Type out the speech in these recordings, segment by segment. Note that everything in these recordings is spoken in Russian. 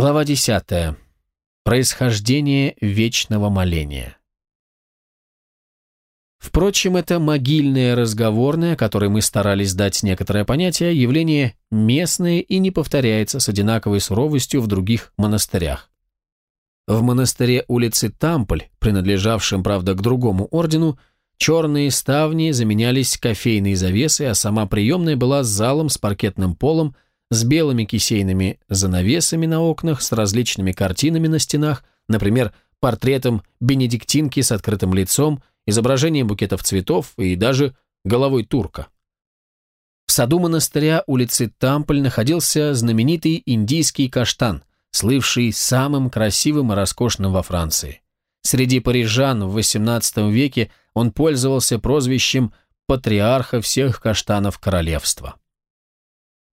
Глава 10. Происхождение вечного моления. Впрочем, это могильное разговорное, которое мы старались дать некоторое понятие, явление местное и не повторяется с одинаковой суровостью в других монастырях. В монастыре улицы Тамполь, принадлежавшем, правда, к другому ордену, черные ставни заменялись кофейной завесой, а сама приемная была залом с паркетным полом, с белыми кисейными занавесами на окнах, с различными картинами на стенах, например, портретом бенедиктинки с открытым лицом, изображением букетов цветов и даже головой турка. В саду монастыря улицы Тамполь находился знаменитый индийский каштан, слывший самым красивым и роскошным во Франции. Среди парижан в XVIII веке он пользовался прозвищем «патриарха всех каштанов королевства».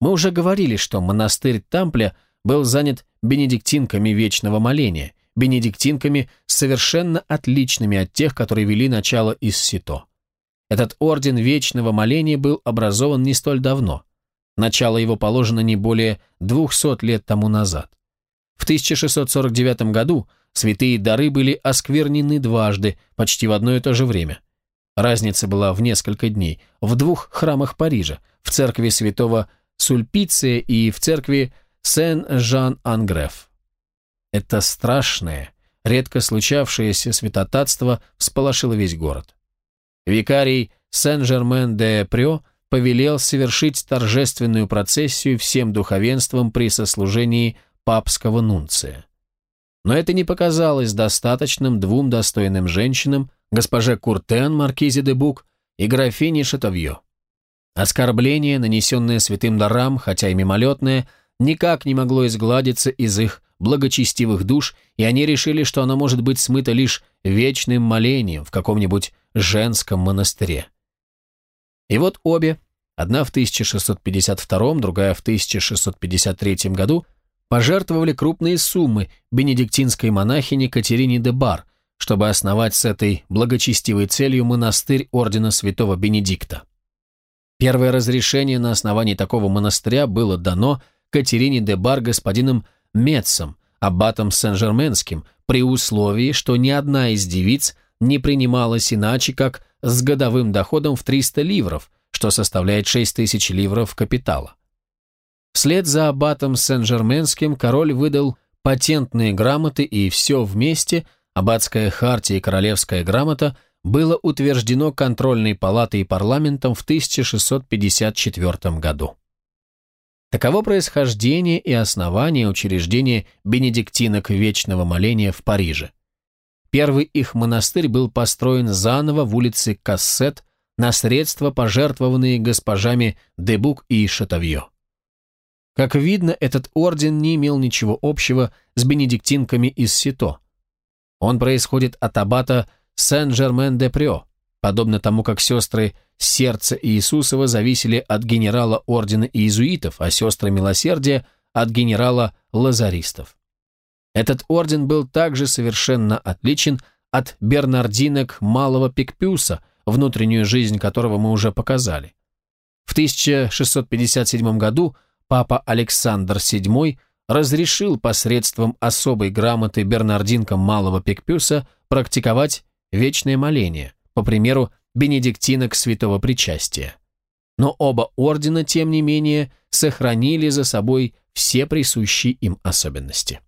Мы уже говорили, что монастырь Тампля был занят бенедиктинками вечного моления, бенедиктинками совершенно отличными от тех, которые вели начало из Сито. Этот орден вечного моления был образован не столь давно. Начало его положено не более 200 лет тому назад. В 1649 году святые дары были осквернены дважды, почти в одно и то же время. Разница была в несколько дней, в двух храмах Парижа, в церкви святого Сульпиция и в церкви Сен-Жан-Ангреф. Это страшное, редко случавшееся святотатство всполошило весь город. Викарий Сен-Жермен-де-Прё повелел совершить торжественную процессию всем духовенством при сослужении папского нунция. Но это не показалось достаточным двум достойным женщинам, госпоже Куртен, маркизе де Бук и графине Шатовье. Оскорбление, нанесенное святым дарам, хотя и мимолетное, никак не могло изгладиться из их благочестивых душ, и они решили, что оно может быть смыто лишь вечным молением в каком-нибудь женском монастыре. И вот обе, одна в 1652, другая в 1653 году, пожертвовали крупные суммы бенедиктинской монахине Катерине де Бар, чтобы основать с этой благочестивой целью монастырь ордена святого Бенедикта. Первое разрешение на основании такого монастыря было дано Катерине де Бар господином Метцем, аббатом Сен-Жерменским, при условии, что ни одна из девиц не принималась иначе, как с годовым доходом в 300 ливров, что составляет 6 тысяч ливров капитала. Вслед за аббатом Сен-Жерменским король выдал патентные грамоты и все вместе, аббатская хартия и королевская грамота, было утверждено контрольной палатой и парламентом в 1654 году. Таково происхождение и основание учреждения бенедиктинок вечного моления в Париже. Первый их монастырь был построен заново в улице Кассет на средства, пожертвованные госпожами Дебук и Шатовье. Как видно, этот орден не имел ничего общего с бенедиктинками из Сито. Он происходит от аббата Сен-Жермен-де-Прё, подобно тому, как сестры Сердца Иисусова зависели от генерала ордена иезуитов, а сестры Милосердия – от генерала лазаристов. Этот орден был также совершенно отличен от бернардинок Малого Пикпюса, внутреннюю жизнь которого мы уже показали. В 1657 году папа Александр VII разрешил посредством особой грамоты бернардинкам Малого Пикпюса практиковать вечное моление, по примеру бенедиктинок святого причастия. Но оба ордена, тем не менее, сохранили за собой все присущие им особенности.